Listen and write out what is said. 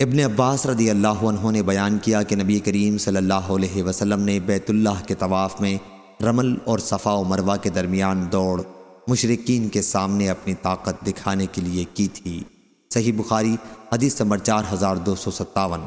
ابن عباس رضی اللہ عنہ نے بیان کیا کہ نبی کریم صلی اللہ علیہ وسلم نے بیت اللہ کے طواف میں رمل اور صفا و مروہ کے درمیان دوڑ مشرقین کے سامنے اپنی طاقت دکھانے کے لیے کی تھی۔ صحیح بخاری، حدیث نمبر چار ہزار دو سو ستاون۔